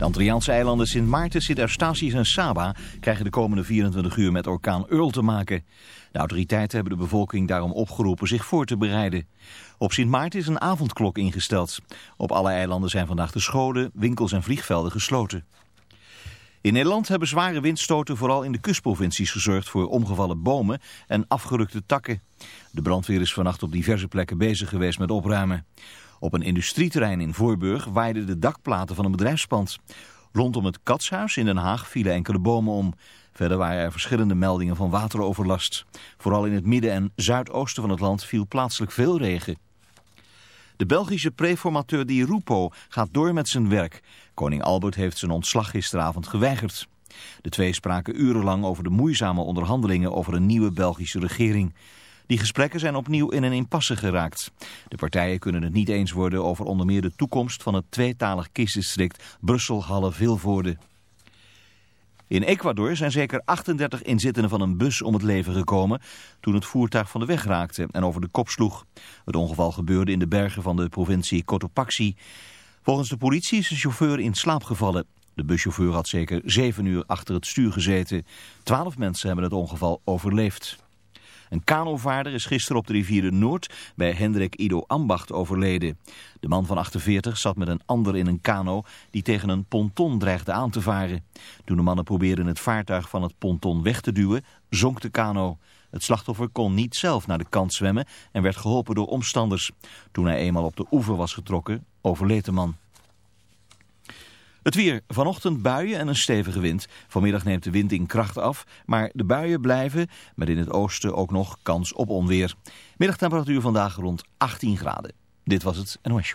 De Antilliaanse eilanden Sint Maarten, Sint Eustatius en Saba krijgen de komende 24 uur met orkaan Earl te maken. De autoriteiten hebben de bevolking daarom opgeroepen zich voor te bereiden. Op Sint Maarten is een avondklok ingesteld. Op alle eilanden zijn vandaag de scholen, winkels en vliegvelden gesloten. In Nederland hebben zware windstoten vooral in de kustprovincies gezorgd voor omgevallen bomen en afgerukte takken. De brandweer is vannacht op diverse plekken bezig geweest met opruimen. Op een industrieterrein in Voorburg waaiden de dakplaten van een bedrijfspand. Rondom het Katshuis in Den Haag vielen enkele bomen om. Verder waren er verschillende meldingen van wateroverlast. Vooral in het midden en zuidoosten van het land viel plaatselijk veel regen. De Belgische preformateur Di Rupo gaat door met zijn werk. Koning Albert heeft zijn ontslag gisteravond geweigerd. De twee spraken urenlang over de moeizame onderhandelingen over een nieuwe Belgische regering. Die gesprekken zijn opnieuw in een impasse geraakt. De partijen kunnen het niet eens worden over onder meer de toekomst van het tweetalig kiesdistrict Brussel-Halle-Vilvoorde. In Ecuador zijn zeker 38 inzittenden van een bus om het leven gekomen toen het voertuig van de weg raakte en over de kop sloeg. Het ongeval gebeurde in de bergen van de provincie Cotopaxi. Volgens de politie is de chauffeur in slaap gevallen. De buschauffeur had zeker zeven uur achter het stuur gezeten. Twaalf mensen hebben het ongeval overleefd. Een kanovaarder is gisteren op de rivier de Noord bij Hendrik Ido Ambacht overleden. De man van 48 zat met een ander in een kano die tegen een ponton dreigde aan te varen. Toen de mannen probeerden het vaartuig van het ponton weg te duwen, zonk de kano. Het slachtoffer kon niet zelf naar de kant zwemmen en werd geholpen door omstanders. Toen hij eenmaal op de oever was getrokken, overleed de man. Het weer. Vanochtend buien en een stevige wind. Vanmiddag neemt de wind in kracht af, maar de buien blijven, met in het oosten ook nog kans op onweer. Middagtemperatuur vandaag rond 18 graden. Dit was het NOS.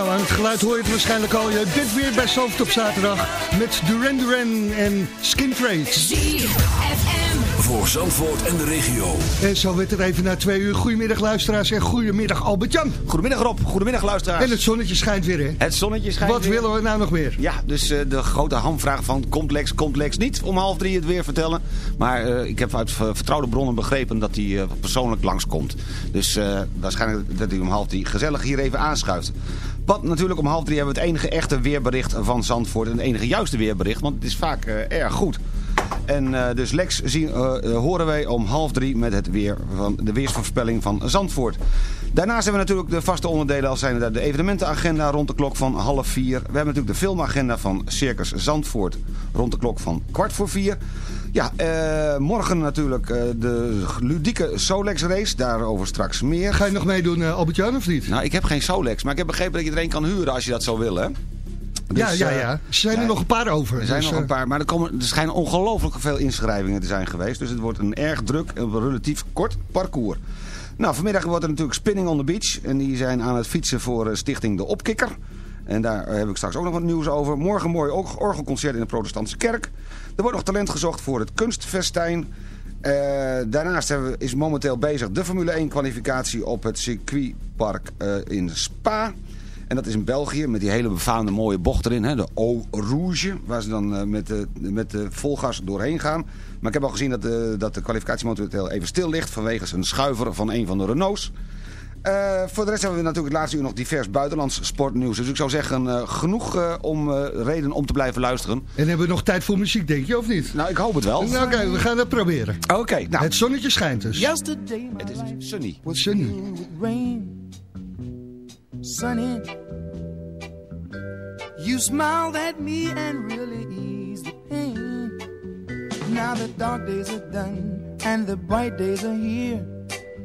Nou, aan het geluid hoor je het waarschijnlijk al. Je dit weer bij Soft op zaterdag met Duran Duran en Skin Trades. ZFM. Voor Zandvoort en de regio. En zo werd er even na twee uur. Goedemiddag luisteraars en goedemiddag Albert-Jan. Goedemiddag Rob, goedemiddag luisteraars. En het zonnetje schijnt weer hè. Het zonnetje schijnt Wat weer. willen we nou nog meer? Ja, dus eh, de grote hamvraag van komt Lex, komt Lex niet om half drie het weer vertellen. Maar eh, ik heb uit ver- vertrouwde bronnen begrepen dat hij eh, persoonlijk langskomt. Dus eh, waarschijnlijk dat hij om half drie gezellig hier even aanschuift. Want natuurlijk om half drie hebben we het enige echte weerbericht van Zandvoort. En het enige juiste weerbericht, want het is vaak eh, erg goed. En eh, dus Lex zien, eh, horen wij om half drie met het weer van de weersvoorspelling van Zandvoort. Daarnaast hebben we natuurlijk de vaste onderdelen als zijn de evenementenagenda rond de klok van half vier. We hebben natuurlijk de filmagenda van Circus Zandvoort rond de klok van kwart voor vier. Ja, eh, morgen natuurlijk eh, de ludieke Solex race, daarover straks meer. Ga je nog meedoen eh, Albert-Jan of niet? Nou, ik heb geen Solex, maar ik heb begrepen dat je er een kan huren als je dat zou willen. ja, Dus, ja, eh, ja. Er zijn ja, er nog een paar over. er zijn dus, nog een paar, maar er, komen, er schijnen ongelooflijk veel inschrijvingen te zijn geweest. Dus het wordt een erg druk en een relatief kort parcours. Nou, vanmiddag wordt er natuurlijk Spinning on the Beach. En die zijn aan het fietsen voor stichting De Opkikker. En daar eh, heb ik straks ook nog wat nieuws over. Morgen mooi or- orgelconcert in de protestantse kerk. Er wordt nog talent gezocht voor het kunstfestijn. Eh, daarnaast we, is momenteel bezig de Formule 1 kwalificatie op het circuitpark eh, in Spa. En dat is in België met die hele befaamde mooie bocht erin. Hè, de Eau Rouge. Waar ze dan met, de, met de volgas doorheen gaan. Maar ik heb al gezien dat de, dat de kwalificatie momenteel even stil ligt. Vanwege een schuiver van een van de Renaults. Eh, voor de rest hebben we natuurlijk het laatste uur nog divers buitenlands sportnieuws. Dus ik zou zeggen, eh, genoeg eh, om eh, reden om te blijven luisteren. En hebben we nog tijd voor muziek, denk je, of niet? Nou, ik hoop het wel. Nou, Oké, we gaan het proberen. Oké, nou. Het zonnetje schijnt dus. yesterday my Het is sunny. Wat sunny. rain, sunny. You smiled at me and really eased the pain. Now the dark days are done and the bright days are here.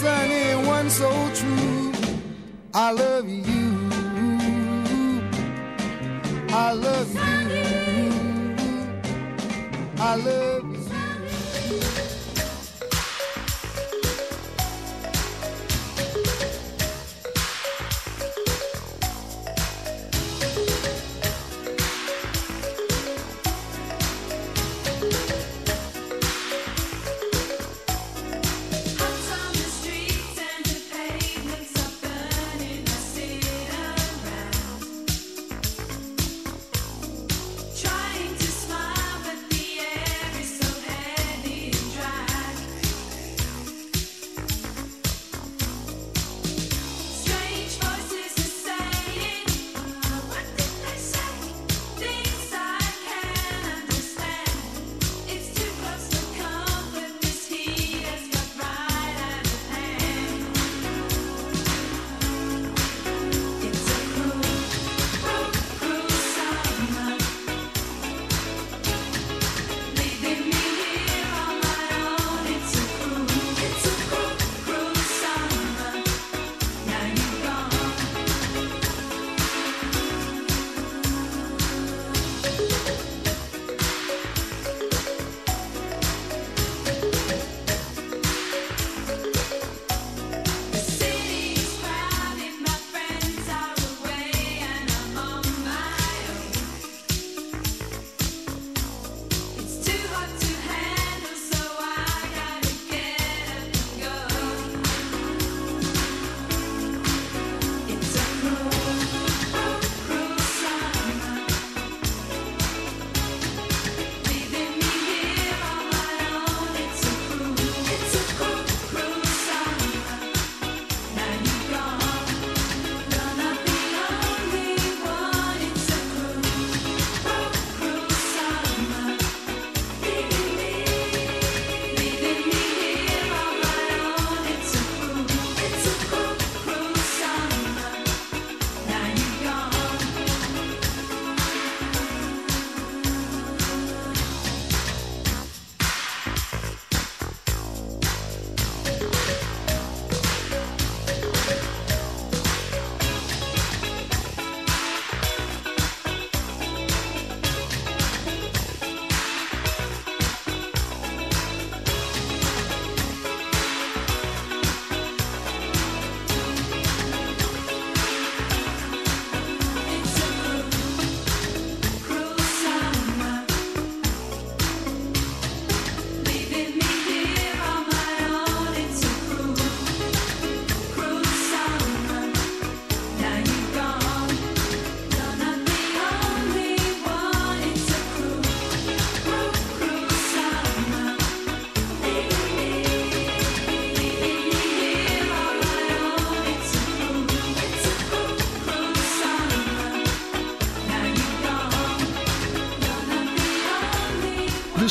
Sunny one so true. I love you. I love you. I love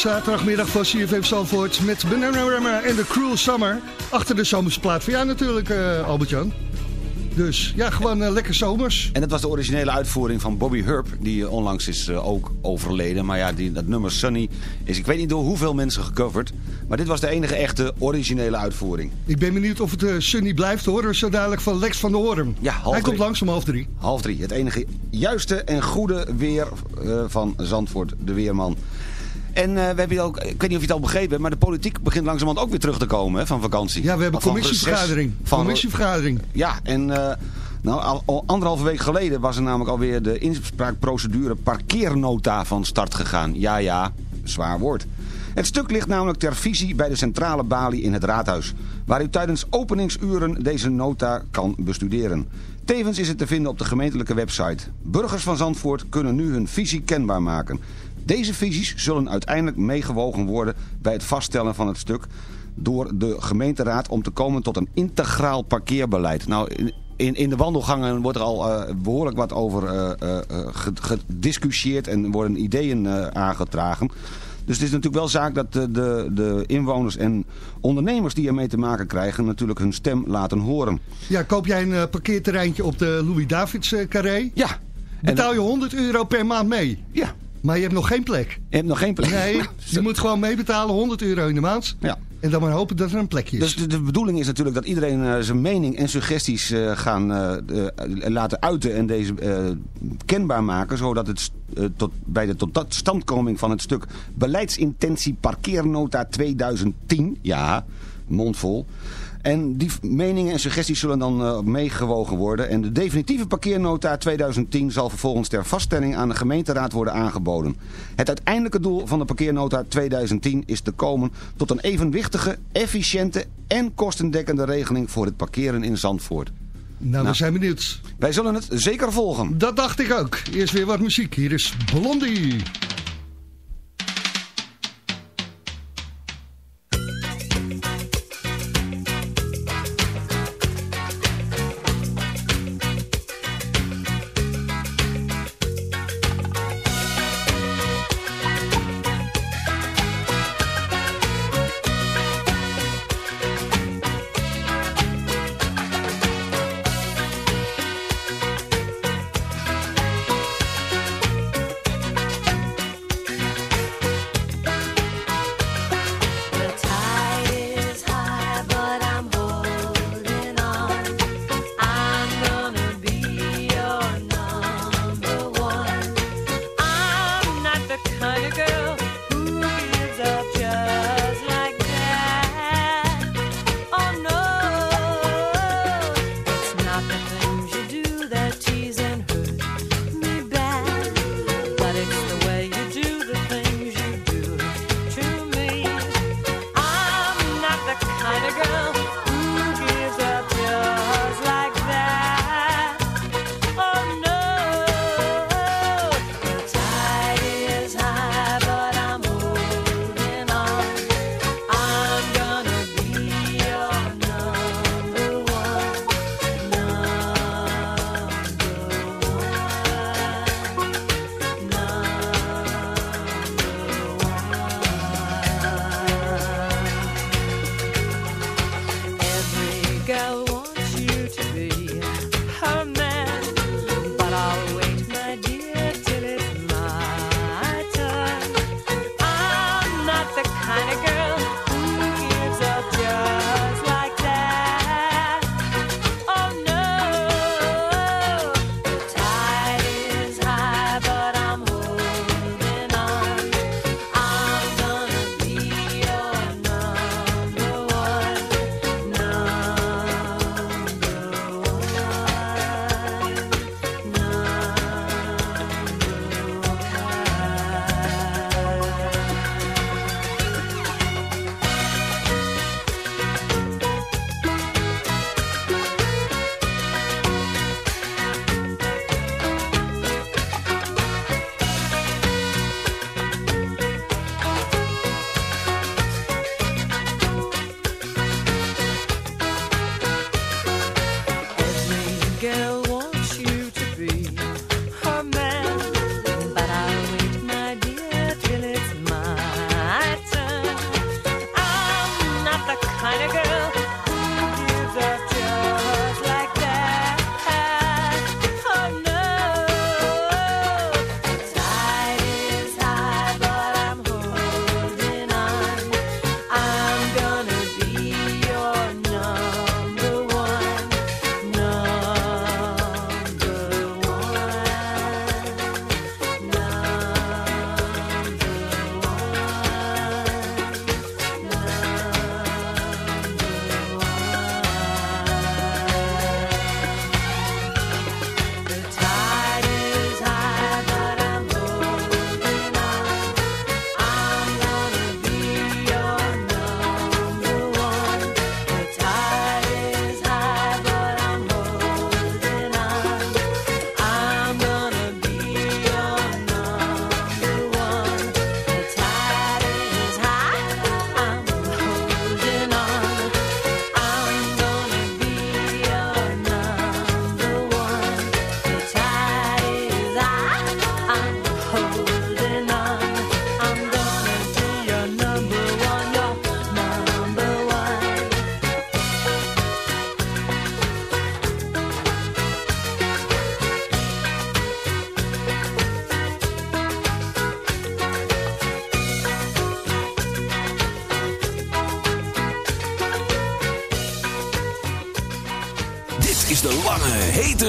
zaterdagmiddag van CFM Zandvoort met Bananarama en de Cruel Summer. Achter de zomerse plaat van jou natuurlijk, uh, Albert-Jan. Dus ja, gewoon uh, lekker zomers. En dat was de originele uitvoering van Bobby Hurp, die uh, onlangs is uh, ook overleden. Maar ja, die, dat nummer Sunny is, ik weet niet door hoeveel mensen gecoverd. Maar dit was de enige echte originele uitvoering. Ik ben benieuwd of het Sunny blijft horen, zo dadelijk van Lex van der Hoorn. Ja, half Hij drie. komt langs om half drie. Half drie, het enige juiste en goede weer van Zandvoort, de weerman. En uh, we hebben ook, ik weet niet of je het al begrepen hebt, maar de politiek begint langzamerhand ook weer terug te komen hè, van vakantie. Ja, we hebben Van commissievergadering. Van, commissievergadering. Ja, en uh, nou, al, al, anderhalve week geleden was er namelijk alweer de inspraakprocedure parkeernota van start gegaan. Ja, ja, zwaar woord. Het stuk ligt namelijk ter visie bij de centrale balie in het raadhuis, waar u tijdens openingsuren deze nota kan bestuderen. Tevens is het te vinden op de gemeentelijke website. Burgers van Zandvoort kunnen nu hun visie kenbaar maken. Deze visies zullen uiteindelijk meegewogen worden bij het vaststellen van het stuk door de gemeenteraad om te komen tot een integraal parkeerbeleid. Nou, in, in de wandelgangen wordt er al uh, behoorlijk wat over uh, uh, gediscussieerd en worden ideeën aangedragen. Dus het is natuurlijk wel zaak dat de, de, de, inwoners en ondernemers die ermee te maken krijgen natuurlijk hun stem laten horen. Ja, koop jij een parkeerterreintje op de Louis-Davids carré? Ja. Betaal je 100 euro per maand mee? Ja. Maar je hebt nog geen plek. Je hebt nog geen plek. Nee, je moet gewoon meebetalen, 100 euro in de maand. Ja. En dan maar hopen dat er een plekje is. Dus de, de bedoeling is natuurlijk dat iedereen uh, zijn mening en suggesties uh, gaan uh, laten uiten en deze kenbaar maken. Zodat het tot, bij de totstandkoming van het stuk beleidsintentie parkeernota 2010, ja, mondvol... En die meningen en suggesties zullen dan uh, meegewogen worden. En de definitieve parkeernota 2010 zal vervolgens ter vaststelling aan de gemeenteraad worden aangeboden. Het uiteindelijke doel van de parkeernota 2010 is te komen tot een evenwichtige, efficiënte en kostendekkende regeling voor het parkeren in Zandvoort. Nou, nou, we zijn benieuwd. Wij zullen het zeker volgen. Dat dacht ik ook. Eerst weer wat muziek. Hier is Blondie.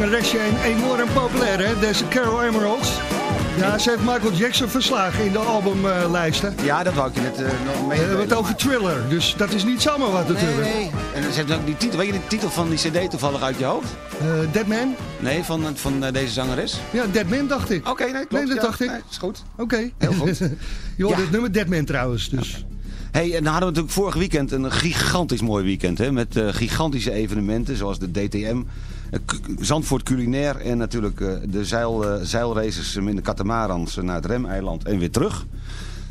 Nederlands zangeresje en enorm populair, hè? Deze Carol Emerald. Ja, ze heeft Michael Jackson verslagen in de albumlijsten. Ja, dat wou ik je net eh, nog mee. We hebben het over Thriller, dus dat is niet zomaar wat natuurlijk. nee. En ze heeft ook die titel, weet je de titel van die cd toevallig uit je hoofd? Eh, Dead Man? Nee, van, van eh, deze zangeres? Ja, Dead Man dacht ik. Oké, nee, klopt. Nee, dat ja. dacht ik. Nee, is goed. Oké. Heel goed. Je Ja. het nummer Dead Man trouwens, dus... Hey, en dan hadden we natuurlijk vorig weekend een gigantisch mooi weekend. Hè, met gigantische evenementen zoals de DTM, Zandvoort Culinair en natuurlijk eh, de zeil, eh, zeilraces in de catamarans naar het Remeiland en weer terug.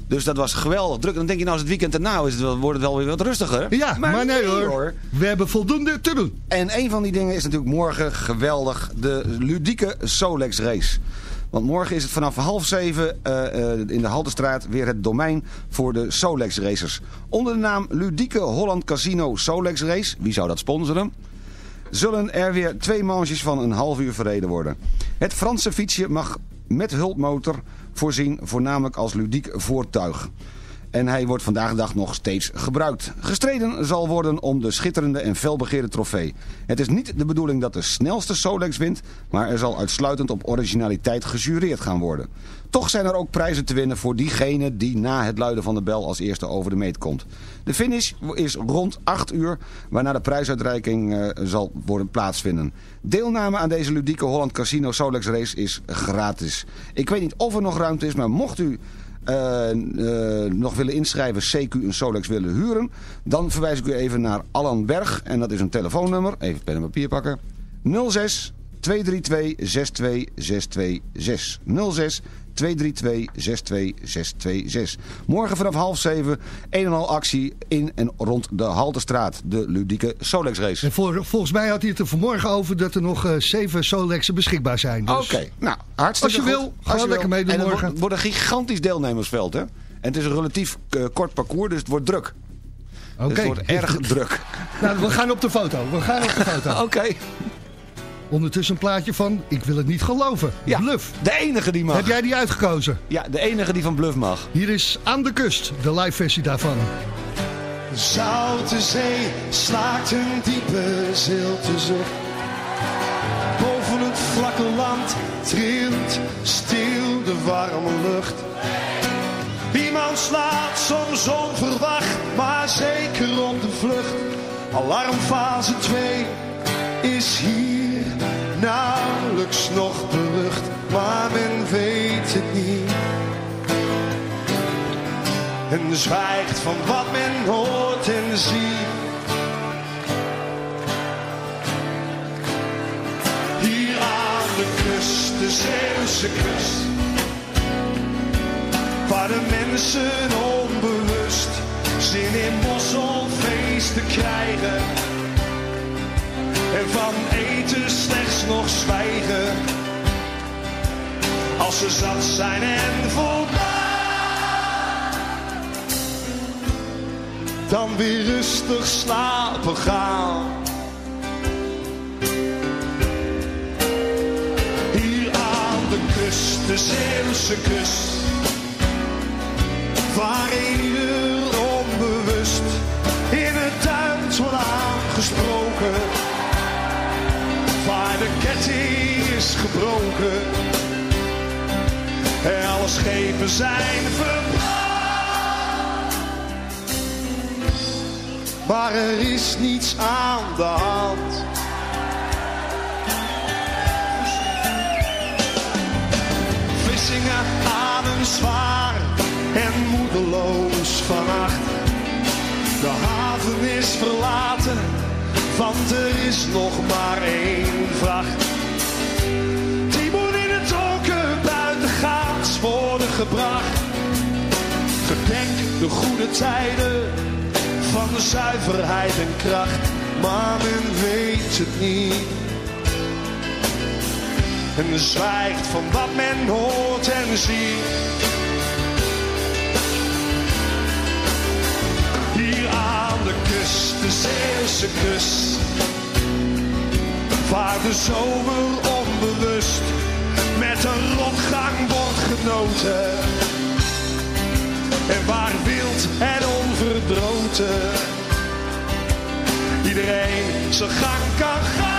Dus dat was geweldig druk. Dan denk je nou als het weekend erna is, het wel, wordt het wel weer wat rustiger. Ja, maar, nee, hoor. We hebben voldoende te doen. En een van die dingen is natuurlijk morgen geweldig. De ludieke Solex race. Want morgen is het vanaf half zeven eh, eh, in de Haltestraat weer het domein voor de Solex racers. Onder de naam Ludieke Holland Casino Solex Race. Wie zou dat sponsoren? Zullen er weer twee manches van een half uur verreden worden. Het Franse fietsje mag met hulpmotor voorzien, voornamelijk als ludiek voertuig. En hij wordt vandaag de dag nog steeds gebruikt. Gestreden zal worden om de schitterende en felbegeerde trofee. Het is niet de bedoeling dat de snelste Solex wint, maar er zal uitsluitend op originaliteit gejureerd gaan worden. Toch zijn er ook prijzen te winnen voor diegene die na het luiden van de bel als eerste over de meet komt. De finish is rond 8 uur, waarna de prijsuitreiking eh, zal worden plaatsvinden. Deelname aan deze ludieke Holland Casino Solex race is gratis. Ik weet niet of er nog ruimte is, maar mocht u nog willen inschrijven, CQ een Solex willen huren, dan verwijs ik u even naar Allan Berg. En dat is een telefoonnummer, even pen en papier pakken, 06 232 62626. 06 232-62626. Morgen vanaf half zeven een en al actie in en rond de Haltestraat. De ludieke Solex race. En voor, volgens mij had hij het er vanmorgen over dat er nog eh, zeven Solexen beschikbaar zijn. Dus Oké, nou hartstikke Als je goed. wil, gewoon lekker meedoen En het morgen. wordt, wordt een gigantisch deelnemersveld hè. En het is een relatief eh, kort parcours, dus het wordt druk. Dus Oké. het wordt erg druk. Nou, we gaan op de foto. We gaan op de foto. Oké. Ondertussen een plaatje van Ik wil het niet geloven. Ja, Bluff. de enige die mag. Heb jij die uitgekozen? Ja, de enige die van Bluff mag. Hier is Aan de Kust, de live versie daarvan. De zoute zee slaakt een diepe zilte zucht. Boven het vlakke land trilt stil de warme lucht. Iemand slaat soms onverwacht, maar zeker op de vlucht. Alarmfase 2 is hier nauwelijks nog berucht, maar men weet het niet. En zwijgt van wat men hoort en ziet. Hier aan de kust, de Zeeuwse kust. Waar de mensen onbewust zin in mosselfeesten krijgen. En van eten slechts nog zwijgen. Als ze zat zijn en voldaan. Dan weer rustig slapen gaan. Hier aan de kust, de Zeeuwse kust. Waar ieder gebroken. En alle schepen zijn verbrand. Maar er is niets aan de hand. Vlissingen ademt zwaar en moedeloos vannacht. De haven is verlaten, want er is nog maar één vracht. Gebracht. Gedenk de goede tijden van de zuiverheid en kracht, maar men weet het niet. En zwijgt van wat men hoort en ziet. Hier aan de kust, de Zeeuwse kust. Waar de zomer onbewust rotgang wordt genoten. En waar wild en onverdroten iedereen zijn gang kan gaan.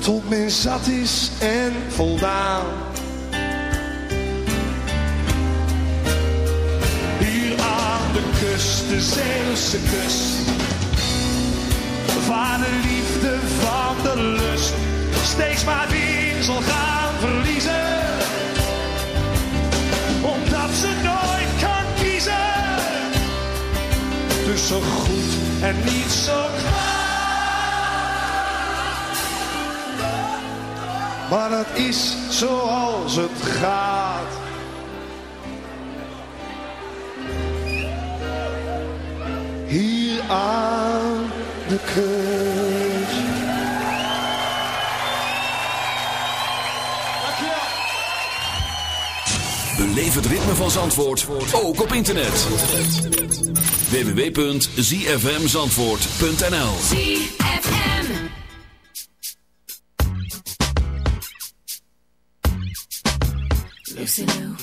Tot men zat is en voldaan. Hier aan de kust, de Zeeuwse kust. Waar de liefde van de lust steeds maar weer zal gaan verliezen. Omdat ze nooit kan kiezen. Tussen goed en niet zo kwaad. Maar dat is zoals het gaat. Hier aan de kust. Ritme van Zandvoort, ook op internet. www.zfmzandvoort.nl ZFM. Lucy Lou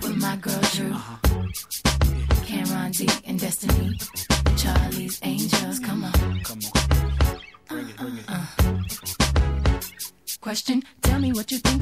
with my girl Drew. Cameron D and Destiny. Charlie's Angels, come on. Come on. Uh, Question, tell me what you think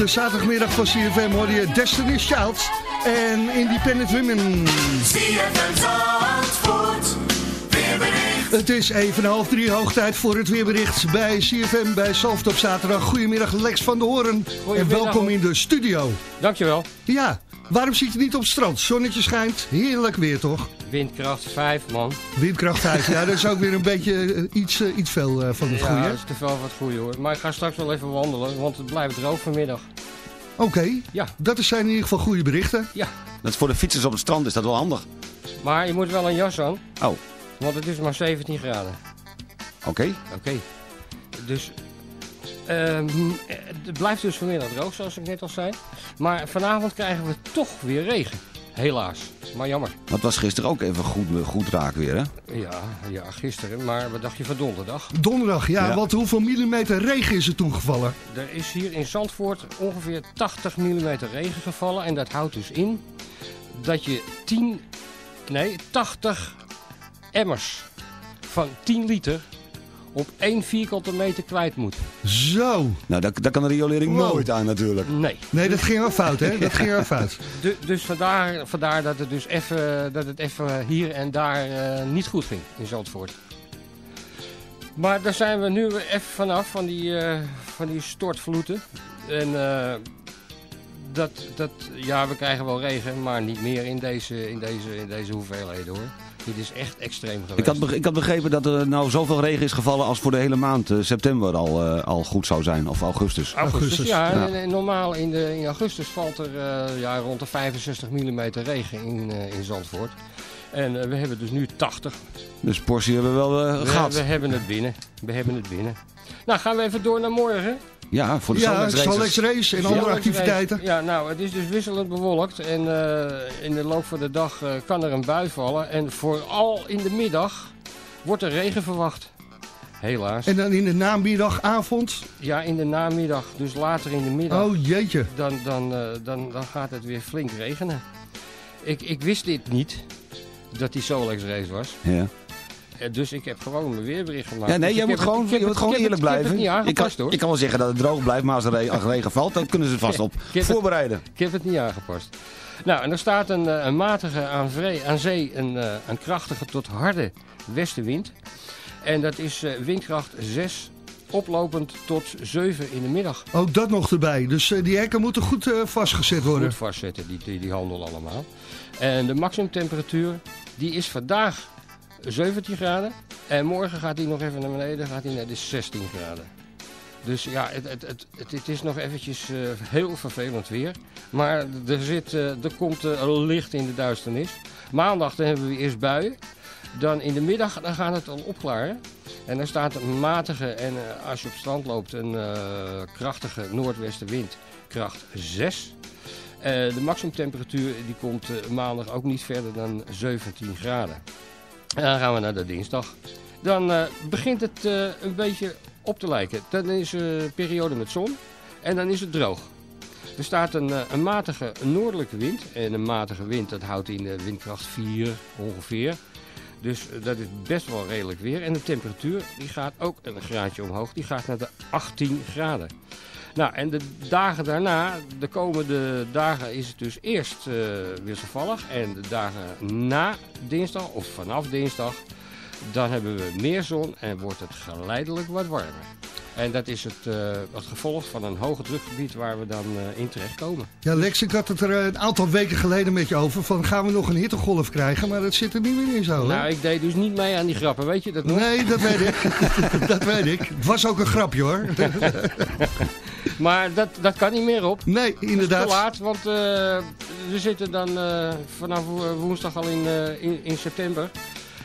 De zaterdagmiddag van CFM hoorde je Destiny's Child en Independent Women. Het is even half drie, hoog tijd voor het weerbericht bij CFM bij Zalft op zaterdag. Goedemiddag Lex van de Hoorn en welkom hoor. in de studio. Dankjewel. Ja, waarom zit je niet op het strand? Zonnetje schijnt, heerlijk weer toch? Windkracht 5, man. Windkracht 5, ja dat is ook weer een beetje eh, iets, eh, iets veel eh, van het ja, goede. dat is te veel van het goede hoor. Maar ik ga straks wel even wandelen, want het blijft droog vanmiddag. Oké, Ja. dat zijn in ieder geval goede berichten. Ja. Dat is voor de fietsers op het strand is dat wel handig. Maar je moet wel een jas aan, Oh, want het is maar 17 graden. oké. Oké. Dus ehm, eh, het blijft dus vanmiddag droog, zoals ik net al zei. Maar vanavond krijgen we toch weer regen. Helaas. Maar jammer. Dat was gisteren ook even goed, goed raak weer, hè? Ja, ja, gisteren. Maar wat dacht je van donderdag? Donderdag, ja, Ja. want hoeveel millimeter regen is er toen gevallen? Er is hier in Zandvoort ongeveer 80 mm regen gevallen. En dat houdt dus in dat je 10, nee, 80 emmers van 10 liter op 1 vierkante meter kwijt moet. Zo, Nou, daar, daar kan de riolering Wow. nooit aan natuurlijk. Nee. nee dat ging wel fout hè, dat ging wel fout. Du- dus vandaar, vandaar dat het dus even, dat het even hier en daar eh, niet goed ging in Zandvoort. Maar daar zijn we nu even vanaf, van die, eh, van die stortvloeden. En eh, dat, dat, ja, we krijgen wel regen, maar niet meer in deze, in deze, in deze hoeveelheden hoor. Dit is echt extreem geweest. Ik had, ik had begrepen dat er nou zoveel regen is gevallen als voor de hele maand eh, september al, eh, al goed zou zijn. Of augustus. Augustus, Augustus, ja. ja. En, en normaal in, de, in augustus valt er eh, ja, rond de 65 mm regen in, eh, in Zandvoort. En eh, we hebben dus nu 80. Dus portie hebben we wel eh, We, gehad. we hebben het binnen. We hebben het binnen. Nou, gaan we even door naar morgen. Ja, voor de Ja. Solex Race en andere activiteiten. Race. Ja, nou, het is dus wisselend bewolkt. En eh, in de loop van de dag eh, kan er een bui vallen. En vooral in de middag wordt er regen verwacht. Helaas. En dan in de namiddag, avond, Ja, in de namiddag. Dus later in de middag. oh jeetje. dan, dan, eh, dan, dan gaat het weer flink regenen. Ik, ik wist dit niet, dat die Solex race was. Ja. Eh, Dus ik heb gewoon mijn weerbericht gemaakt. Ja, nee, Dus jij moet het- gewoon, je moet het- gewoon eerlijk het- Ik blijven. het ik, kan, hoor. ik kan wel zeggen dat het droog blijft, maar als er als regen valt, dan kunnen ze er vast op heb het- voorbereiden. Ik heb het niet aangepast. Nou, en er staat een, eh, een matige aan, vree- aan zee, een, eh, een krachtige tot harde westenwind. En dat is eh, windkracht 6, oplopend tot 7 in de middag. Ook dat nog erbij. Dus die hekken moeten goed eh, vastgezet worden. Goed vastzetten, die, die, die handel allemaal. En de maximumtemperatuur, die is vandaag 17 graden. En morgen gaat die nog even naar beneden, gaat die naar de 16 graden. Dus ja, het, het, het, het, is nog eventjes eh, heel vervelend weer. Maar er, zit, eh, er komt eh, licht in de duisternis. Maandag dan hebben we eerst buien. Dan in de middag dan gaat het al opklaren. En dan staat een matige en als je op strand loopt een krachtige noordwestenwind, kracht 6. Eh, de maximumtemperatuur die komt eh, maandag ook niet verder dan 17 graden. En dan gaan we naar de dinsdag. Dan eh, begint het een beetje op te lijken. Dan is een periode met zon en dan is het droog. Er staat een, een matige noordelijke wind. En een matige wind, dat houdt in de windkracht 4 ongeveer. Dus dat is best wel redelijk weer. En de temperatuur die gaat ook een graadje omhoog. Die gaat naar de 18 graden. Nou, en de dagen daarna, de komende dagen is het dus eerst eh, wisselvallig. En de dagen na dinsdag, of vanaf dinsdag, dan hebben we meer zon en wordt het geleidelijk wat warmer. En dat is het, eh, het gevolg van een hoge drukgebied waar we dan eh, in terechtkomen. Ja, Lex, ik had het er eh, een aantal weken geleden met je over. Van gaan we nog een hittegolf krijgen? Maar dat zit er niet meer in zo. hè? Nou, ik deed dus niet mee aan die grappen, weet je dat nog? Nee, dat weet ik. dat weet ik. Het was ook een grapje hoor. Maar dat, dat kan niet meer op. Nee, Het is inderdaad. te laat, want we zitten dan vanaf wo- woensdag al in, in, in september.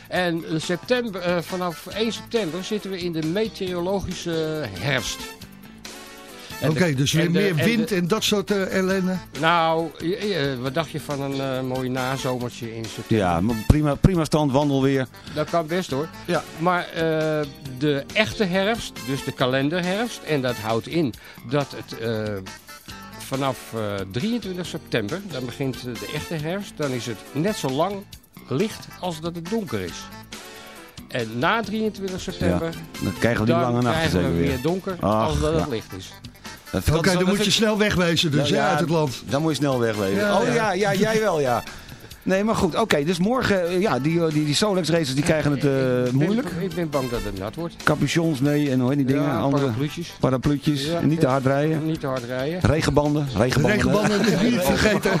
En eh, september, eh, vanaf 1 september zitten we in de meteorologische herfst. Oké, dus weer de- meer en de- wind en dat soort eh, ellende. Nou, je- je- wat dacht je van een mooi nazomertje in september? Ja, maar prima, prima stand, wandelweer. Dat kan best hoor. Ja. Maar eh, de echte herfst, dus de kalenderherfst, en dat houdt in dat het eh, vanaf eh, 23 september, dan begint de echte herfst, dan is het net zo lang licht als dat het donker is. En na 23 september, Dan krijgen we die lange nachten krijgen we weer. weer donker Ach, als dat ja. het licht is. Oké, dan moet je ik- snel wegwezen dus Ja, hè, ja, uit het land. Dan moet je snel wegwezen. Ja, oh ja. ja, ja, jij wel, ja. Nee, maar goed, oké. dus morgen, eh, ja, die, die, die Solex racers die krijgen het eh, Ik ben- moeilijk. Ik ben bang dat het nat wordt. Capuchons, nee, en hoe heet die dingen? Ja, andere parapluutjes. parapluutjes. Ja, en niet te hard rijden. Niet te hard rijden. Regenbanden, regenbanden. Regenbanden niet vergeten.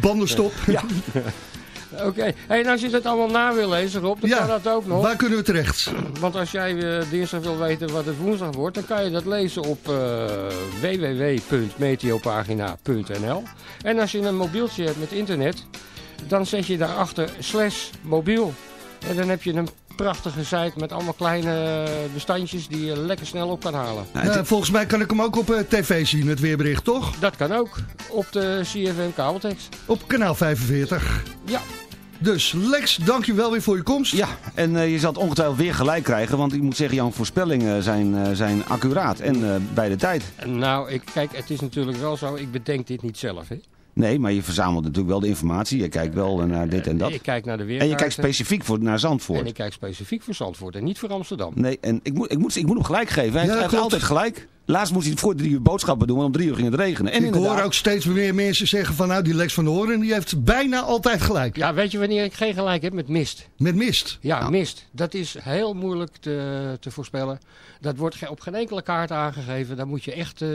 Bandenstop. Ja. Oké, hey, en als je dat allemaal na wil lezen, Rob, dan Ja, kan dat ook nog. Waar kunnen we terecht? Want als jij eh, dinsdag wil weten wat het woensdag wordt, dan kan je dat lezen op eh, www.meteopagina.nl. En als je een mobieltje hebt met internet, dan zet je daarachter slash mobiel. En dan heb je een prachtige site met allemaal kleine bestandjes die je lekker snel op kan halen. Ja, volgens mij kan ik hem ook op eh, tv zien, het weerbericht, toch? Dat kan ook op de CFM kabeltekst. Op kanaal 45. Ja. Dus Lex, dank je wel weer voor je komst. Ja, en eh, je zal het ongetwijfeld weer gelijk krijgen. Want ik moet zeggen, jouw voorspellingen zijn, eh, zijn accuraat en eh, bij de tijd. Nou, ik, kijk, het is natuurlijk wel zo, ik bedenk dit niet zelf. Hè? Nee, maar je verzamelt natuurlijk wel de informatie. Je kijkt wel naar dit en dat. Ik kijk naar de En weerkaarten. je kijkt specifiek voor, naar Zandvoort. En ik kijk specifiek voor Zandvoort en niet voor Amsterdam. Nee, en ik moet, ik moet, ik moet hem gelijk geven. Hij Ja, heeft- altijd gelijk. Laatst moest hij voor drie uur boodschappen doen, want om drie uur ging het regenen. En ik inderdaad, hoor ook steeds meer mensen zeggen van nou die Lex van de Hoorn die heeft bijna altijd gelijk. Ja, weet je wanneer ik geen gelijk heb? Met mist. Met mist. Ja, Nou. mist. Dat is heel moeilijk te, te voorspellen. Dat wordt op geen enkele kaart aangegeven. Daar moet je echt eh,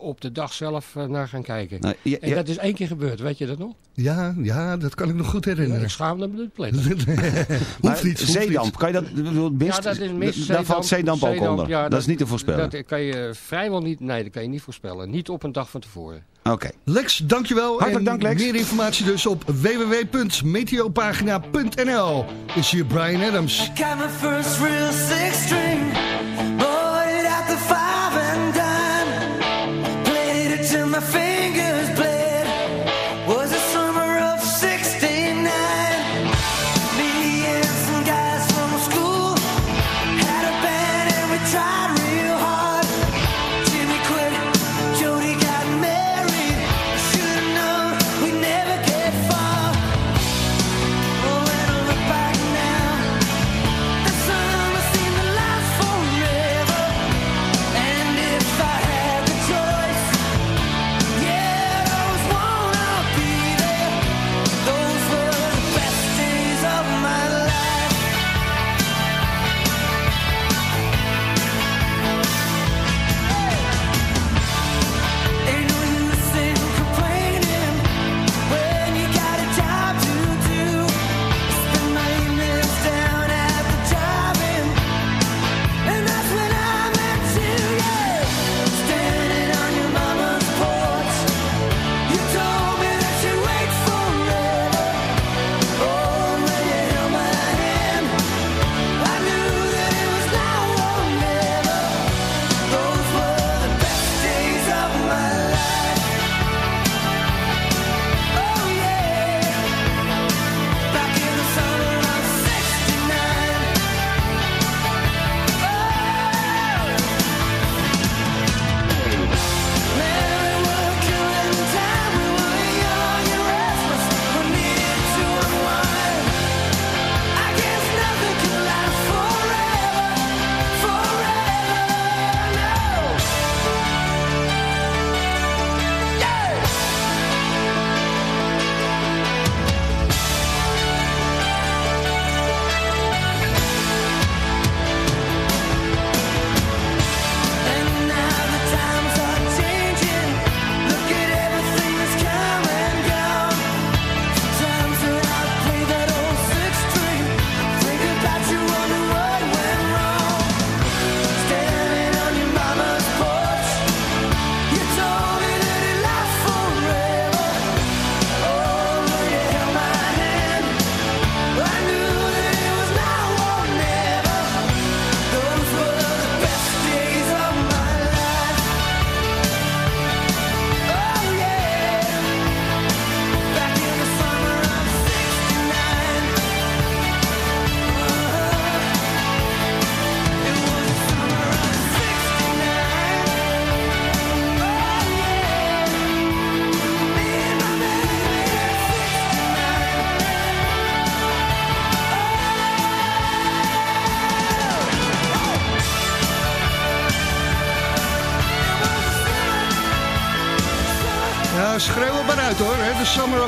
op de dag zelf eh, naar gaan kijken. Nou, je- En dat is één keer gebeurd, weet je dat nog? Ja, ja, dat kan ik nog goed Ja, herinneren. ik schaamde me de plet. maar hoeft niet, hoeft zeedamp, niet. kan je dat, mist, Ja, dat is mist. daar valt zeedamp ook onder. ja, dat, is niet te voorspellen. Dat kan je vrijwel niet, nee, dat kan je niet voorspellen. Niet op een dag van tevoren. Oké. Lex, dankjewel. Hartelijk en dank, Lex. Meer informatie dus op www.meteopagina.nl is hier Brian Adams. Got my first real six string. At the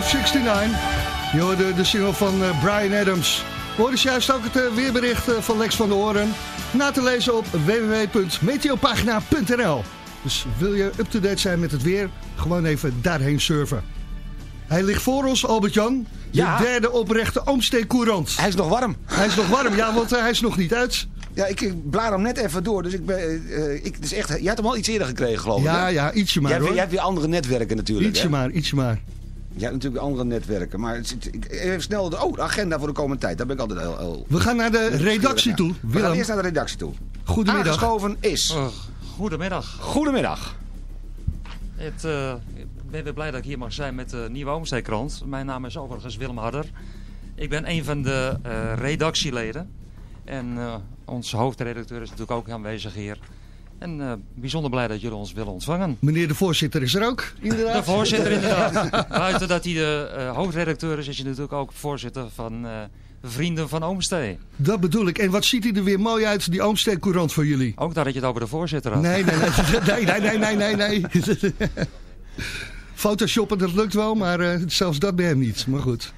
of 69. Je hoorde de single van eh, Brian Adams. We hoorden juist ook het eh, weerbericht eh, van Lex van de Oren. Na te lezen op www.meteopagina.nl Dus wil je up-to-date zijn met het weer, gewoon even daarheen surfen. Hij ligt voor ons, Albert-Jan. De Ja. derde oprechte Oomstee Courant. Hij is nog warm. Hij is nog warm, ja, want hij is nog niet uit. Ja, ik, ik blaar hem net even door. Dus ik ben, ik, is echt, jij hebt hem al iets eerder gekregen, geloof ik. Ja, hè? ja, ietsje maar jij, hebt, hoor. jij hebt weer andere netwerken natuurlijk. Ietsje hè? maar, ietsje maar. Jij hebt natuurlijk andere netwerken. Maar het ik- even snel de, oh, de agenda voor de komende tijd. Daar ben ik altijd heel... heel We gaan naar de redactie toe. We gaan Willem, eerst naar de redactie toe. goedemiddag. Aangeschoven is... Oh, goedemiddag. Goedemiddag. Het, eh, ik ben weer blij dat ik hier mag zijn met de Nieuwe Oomsteekrant. Mijn naam is overigens Willem Harder. Ik ben een van de eh, redactieleden. En eh, onze hoofdredacteur is natuurlijk ook aanwezig hier. En eh, bijzonder blij dat jullie ons willen ontvangen. Meneer de voorzitter is er ook, inderdaad. De voorzitter, inderdaad. Buiten dat hij de eh, hoofdredacteur is, is hij natuurlijk ook voorzitter van eh, Vrienden van Oomstee. Dat bedoel ik. En wat ziet hij er weer mooi uit, die Oomstee-courant voor jullie. Ook dat je het over de voorzitter had. Nee, nee, nee, nee, nee, nee, nee, nee. Photoshoppen, dat lukt wel, maar zelfs dat bij hem niet. Maar goed.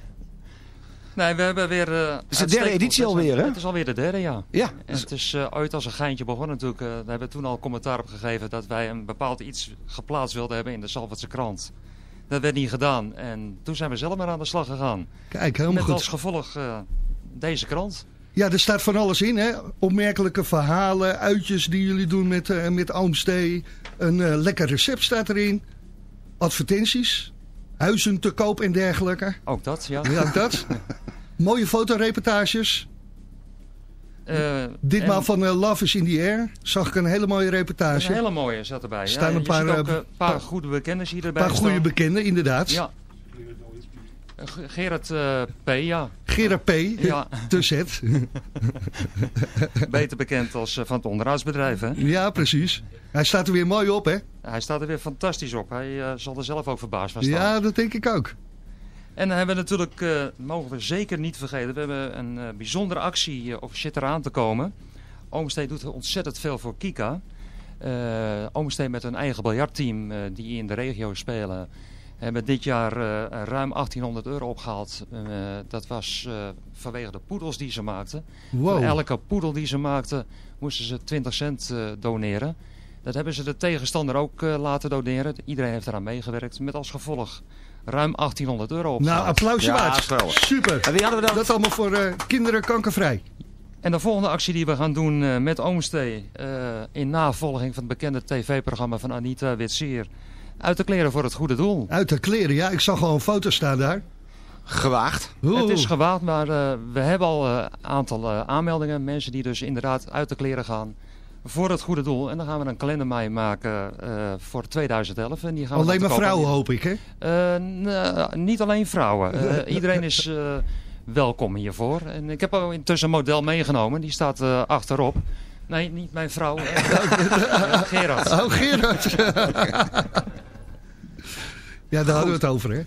Nee, we hebben weer... eh, is de derde editie alweer, hè? Het is alweer de derde, ja. Ja. En het is eh, ooit als een geintje begonnen natuurlijk. eh, we hebben toen al commentaar op gegeven dat wij een bepaald iets geplaatst wilden hebben in de Salvatse krant. Dat werd niet gedaan. En toen zijn we zelf maar aan de slag gegaan. Kijk, helemaal Met als goed. gevolg eh, deze krant. Ja, er staat van alles in, hè. Opmerkelijke verhalen, uitjes die jullie doen met, eh met Oomstee. Een lekker recept staat erin. Advertenties. Huizen te koop en dergelijke. Ook dat, ja. Ja, ook dat. Mooie fotoreportages. Eh, Ditmaal en van eh, Love is in the Air. Zag ik een hele mooie reportage. Een hele mooie zat erbij. Staan ja, een paar, ook eh, een paar pa- goede bekenden hier Een erbij paar goede staan. bekenden, inderdaad. Ja. Ge- Gerard P, ja. Gerard P. Ja. De zet. Beter bekend als van het onderhoudsbedrijf, hè? Ja, precies. Hij staat er weer mooi op, hè? Hij staat er weer fantastisch op. Hij zal er zelf ook verbaasd van staan. Ja, dat denk ik ook. En dan hebben we natuurlijk, eh, mogen we zeker niet vergeten, we hebben een eh, bijzondere actie eh, of zit eraan te komen. Oomstee doet ontzettend veel voor Kika. Oomstee met een eigen biljartteam die in de regio spelen. Hebben dit jaar ruim 1800 euro opgehaald. Eh, dat was vanwege de poedels die ze maakten. Wow. Voor elke poedel die ze maakten moesten ze 20 cent doneren. Dat hebben ze de tegenstander ook laten doneren. Iedereen heeft eraan meegewerkt. Met als gevolg ruim 1800 euro opgehaald. Nou, applausje Ja, waard. geweldig. Super. En wie hadden we dan? Dat allemaal voor eh, kinderen kankervrij. En de volgende actie die we gaan doen eh, met Oomstee... eh, in navolging van het bekende tv-programma van Anita Witsier... uit de kleren voor het goede doel. Uit de kleren, ja. Ik zag gewoon een foto staan daar. Gewaagd. Oeh. Het is gewaagd, maar eh, we hebben al een aantal eh, aanmeldingen. Mensen die dus inderdaad uit de kleren gaan voor het goede doel. En dan gaan we een kalender mee maken eh, voor 2011. En die gaan Alleen maar vrouwen, hoop ik, hè? Eh, niet alleen vrouwen. Eh, iedereen is welkom hiervoor. En ik heb ook intussen een model meegenomen. Die staat achterop. Nee, niet mijn vrouw. Gerard. Oh, Gerard. ja, daar hadden we het over, hè?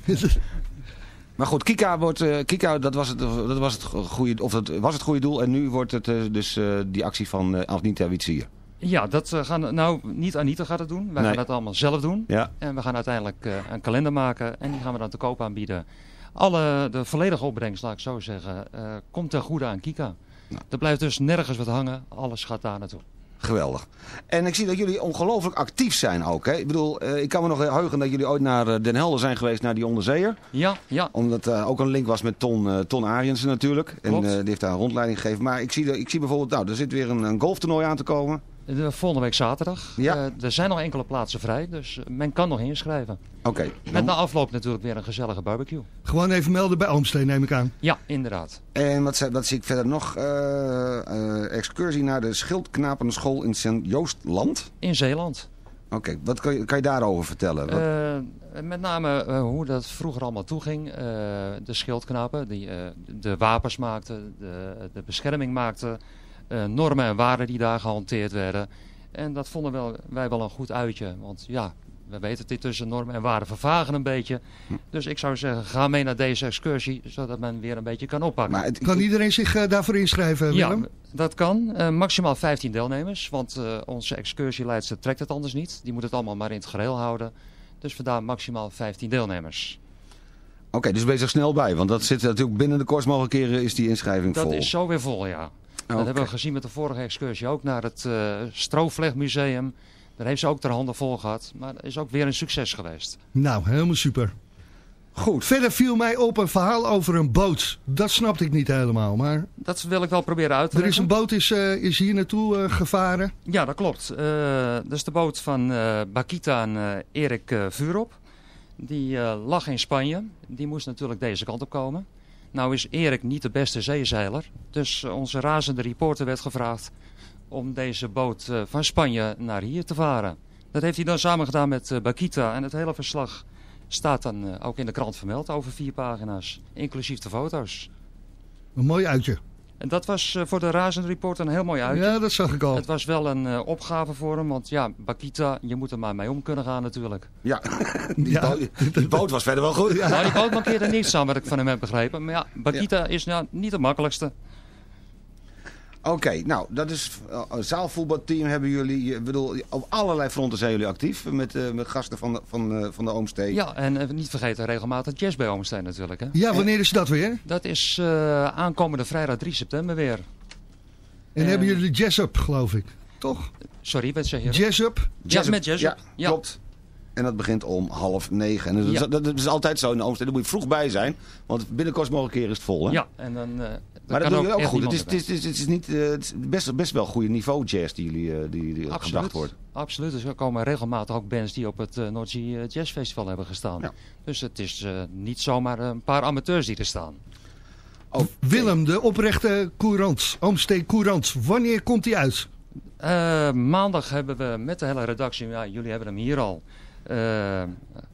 Maar goed, Kika, wordt, eh, Kika dat, was het, dat, was het goede, of dat was het goede doel. En nu wordt het eh, dus eh, die actie van eh Anita Witsier. Ja, dat gaan nou niet Anita gaat het doen. Wij Nee. gaan dat allemaal zelf doen. Ja. En we gaan uiteindelijk een kalender maken en die gaan we dan te koop aanbieden. Alle, de volledige opbrengst, laat ik zo zeggen, komt ten goede aan Kika. Er blijft dus nergens wat hangen, alles gaat daar naartoe. Geweldig. En ik zie dat jullie ongelooflijk actief zijn ook. Hè? Ik bedoel, eh, ik kan me nog heugen dat jullie ooit naar eh, Den Helder zijn geweest, naar die onderzeeër. Ja, ja. Omdat eh ook een link was met Ton, eh Ton Ariensen natuurlijk. En Klopt. die heeft daar een rondleiding gegeven. Maar ik zie, ik zie bijvoorbeeld, nou, er zit weer een, een golftoernooi aan te komen. De volgende week zaterdag. Ja. Eh, er zijn nog enkele plaatsen vrij, dus eh, men kan nog inschrijven. Oké. Met na afloop natuurlijk weer een gezellige barbecue. Gewoon even melden bij Oomsteen, neem ik aan. Ja, inderdaad. En wat, zie ik verder nog? Eh, eh, excursie naar de Schildknapenschool in Sint-Joostland. In Zeeland. Oké, wat kan je, kan je daarover vertellen? Wat- Eh, met name eh, hoe dat vroeger allemaal toeging. Eh, de schildknapen die eh, de wapens maakten, de, de bescherming maakten. Eh, normen en waarden die daar gehanteerd werden. En dat vonden wel, wij wel een goed uitje. Want ja, we weten dit tussen normen en waarden vervagen een beetje. Dus ik zou zeggen, ga mee naar deze excursie. Zodat men weer een beetje kan oppakken. maar het, Kan iedereen zich eh, daarvoor inschrijven, Ja, Willem? dat kan. Eh, maximaal 15 deelnemers, want eh, onze excursieleidster trekt het anders niet. Die moet het allemaal maar in het geheel houden. Dus vandaar maximaal 15 deelnemers. Oké, dus wees er snel bij. Want dat zit natuurlijk binnen de kortst mogelijke keren is die inschrijving Dat vol. is zo weer vol, ja. Dat hebben we gezien met de vorige excursie ook naar het eh Stroofvlechtmuseum. Daar heeft ze ook ter handen vol gehad. Maar dat is ook weer een succes geweest. Nou, helemaal super. Goed. Verder viel mij op een verhaal over een boot. Dat snapte ik niet helemaal, maar Dat wil ik wel proberen uit te er leggen. is een boot is, eh, is hier naartoe eh, gevaren. Ja, dat klopt. Dat is de boot van Bakita en Erik Vuurop. Die lag in Spanje. Die moest natuurlijk deze kant op komen. Nou is Erik niet de beste zeezeiler. Dus eh, onze razende reporter werd gevraagd om deze boot eh, van Spanje naar hier te varen. Dat heeft hij dan samen gedaan met eh, Bakita. En het hele verslag staat dan ook in de krant vermeld over vier pagina's. Inclusief de foto's. Een mooi uitje. En dat was eh, voor de razende reporter een heel mooi uitje. Ja, dat zag ik al. Het was wel een eh, opgave voor hem, want ja, Bakita, je moet er maar mee om kunnen gaan natuurlijk. Ja, die, Ja. boot, die boot was verder wel goed. Nou, die boot mankeerde niets aan wat ik van hem heb begrepen. Maar ja, Bakita is nou niet de makkelijkste. Oké, nou, dat is uh, een zaalvoetbalteam hebben jullie. Ik bedoel, op allerlei fronten zijn jullie actief met, eh, met gasten van de, van, eh, van de Oomstee. Ja, en eh, niet vergeten regelmatig jazz bij Oomsteen natuurlijk. Hè. Ja, wanneer is dat weer? Dat is eh, aankomende vrijdag 3 september weer. En Eh, hebben jullie Jazz Up, geloof ik. Toch? Sorry, wat zeg je? Jazz Up? Ja, met jazz. Ja, Ja. klopt. En dat begint om half negen. En dat, is, Ja. dat is altijd zo in de Oomstee. Daar moet je vroeg bij zijn. Want binnenkort mogelijke keer is het vol. Hè? Ja, en dan... eh, Maar dat doen jullie ook goed. Het is, het is, het is, het is niet, eh, het is best, best wel goede niveau jazz die jullie eh, die, die gebracht wordt. Absoluut. Dus er komen regelmatig ook bands die op het uh, Noordzee eh, Jazz Festival hebben gestaan. Ja. Dus het is eh, niet zomaar een paar amateurs die er staan. Oh, Willem, de oprechte courant. Oomstee Courant. Wanneer komt die uit? Eh, maandag hebben we met de hele redactie, ja, jullie hebben hem hier al.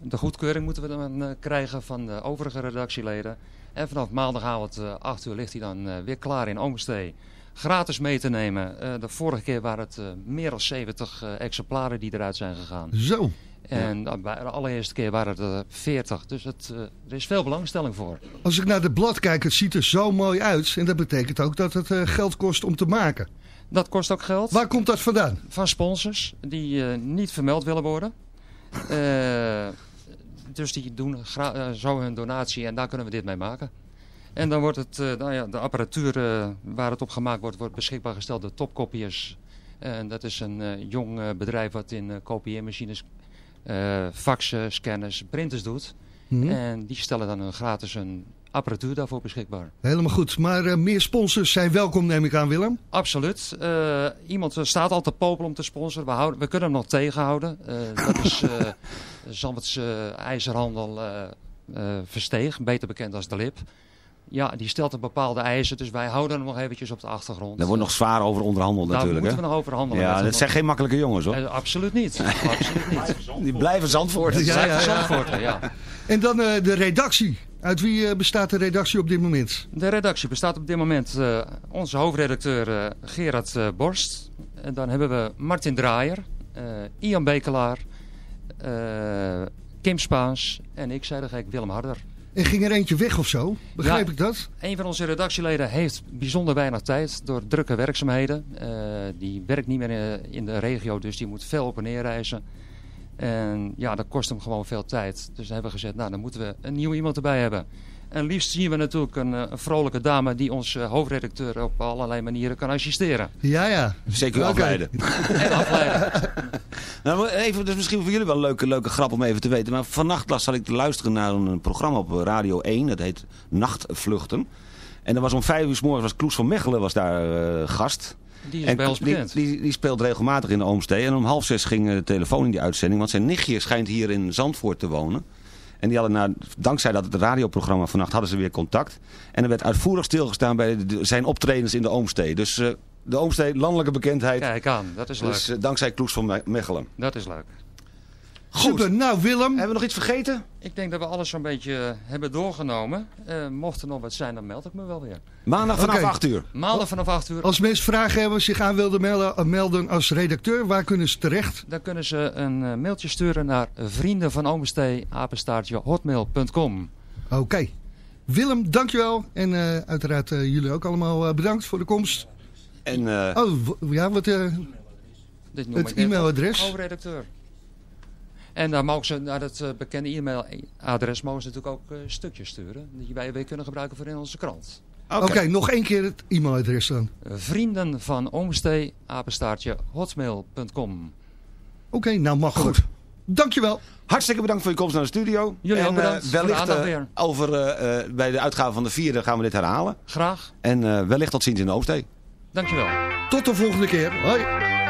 de goedkeuring moeten we dan krijgen van de overige redactieleden. En vanaf maandagavond eh 8 uur ligt hij dan eh, weer klaar in Oomstee. Gratis mee te nemen. Eh, de vorige keer waren het eh, meer dan 70 eh, exemplaren die eruit zijn gegaan. Zo. En eh, bij de allereerste keer waren het er 40. Dus het, eh, er is veel belangstelling voor. Als ik naar de blad kijk, het ziet er zo mooi uit. En dat betekent ook dat het eh, geld kost om te maken. Dat kost ook geld. Waar komt dat vandaan? van sponsors die eh, niet vermeld willen worden. Eh, dus die doen eh, zo hun donatie en daar kunnen we dit mee maken. En dan wordt het, eh, nou ja, de apparatuur eh, waar het op gemaakt wordt, wordt beschikbaar gesteld door Topcopiers. En dat is een jong bedrijf wat in kopieermachines, faxen, scanners, printers doet. Hm? En die stellen dan een gratis een apparatuur daarvoor beschikbaar. Helemaal goed. Maar eh, meer sponsors zijn welkom, neem ik aan, Willem. Absoluut. Eh, iemand staat al te popelen om te sponsoren. We, houden, we kunnen hem nog tegenhouden. Eh, dat is uh, Zandvoorts IJzerhandel uh, uh, Versteeg, beter bekend als de Lip. Ja, die stelt een bepaalde eisen, dus wij houden hem nog eventjes op de achtergrond. Daar wordt nog zwaar over onderhandeld Daar natuurlijk. moeten hè? we nog over handelen. Ja, dat zijn geen makkelijke jongens hoor. Absoluut niet. absoluut niet. Die blijven Zandvoort. Ja, ja, ja. En dan uh, de redactie. Uit wie uh, bestaat de redactie op dit moment? De redactie bestaat op dit moment uh, onze hoofdredacteur Gerard Borst. En dan hebben we Martin Draaier, Ian Bekelaar, Kim Spaans en ik, zei gek, Willem Harder. En ging er eentje weg of zo? Begrijp ja, ik dat? Een van onze redactieleden heeft bijzonder weinig tijd door drukke werkzaamheden. Die werkt niet meer in de regio, dus die moet veel op en neer reizen. En ja, dat kost hem gewoon veel tijd. Dus hebben we gezegd, nou dan moeten we een nieuw iemand erbij hebben. En liefst zien we natuurlijk een, een vrolijke dame die ons uh, hoofdredacteur op allerlei manieren kan assisteren. Ja, ja. Zeker okay. afleiden. en afleiden. nou, even, dat is misschien voor jullie wel een leuke, leuke grap om even te weten. Maar vannacht zat ik te luisteren naar een programma op Radio 1. Dat heet Nachtvluchten. En er was om vijf uur s morgens, was Kloes van Mechelen was daar uh, gast. Die is en bij ons bekend. Die, die, die, speelt regelmatig in de Oomstee. En om half zes ging de telefoon in die uitzending. Want zijn nichtje schijnt hier in Zandvoort te wonen. En die hadden na, dankzij dat het radioprogramma vannacht hadden ze weer contact. En er werd uitvoerig stilgestaan bij de, zijn optredens in de Oomstee. Dus uh, de Oomstee, landelijke bekendheid. Kijk aan, dat is leuk. Dus uh, dankzij Kloes van Mechelen. Dat is leuk. Goed. Super, nou Willem. Hebben we nog iets vergeten? Ik denk dat we alles zo'n beetje hebben doorgenomen. Uh, mocht er nog wat zijn, dan meld ik me wel weer. Maandag vanaf okay. 8 uur. Maandag vanaf 8 uur. Als mensen vragen hebben, zich aan wilden melden, melden als redacteur, waar kunnen ze terecht? Dan kunnen ze een mailtje sturen naar vrienden van Omestee, apenstaartje hotmail.com. Oké. Okay. Willem, dankjewel. En uh, uiteraard jullie ook allemaal bedankt voor de komst. En, oh, ja, wat... Dit het e-mailadres? Hoofdredacteur. En daar mogen ze naar het eh, bekende e-mailadres mogen ze natuurlijk ook eh, stukjes sturen. Die wij weer kunnen gebruiken voor in onze krant. Oké, nog één keer het e-mailadres dan. Eh, vrienden van Oomstee, apenstaartje, hotmail.com. Oké, nou mag goed. Dankjewel. Hartstikke bedankt voor je komst naar de studio. Jullie hebben ook wellicht weer. over, bij de uitgave van de vierde gaan we dit herhalen. Graag. En wellicht tot ziens in de Oomstee. Dankjewel. Tot de volgende keer. Hoi.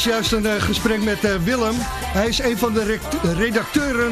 Is juist een eh, gesprek met eh, Willem. Hij is een van de redacteuren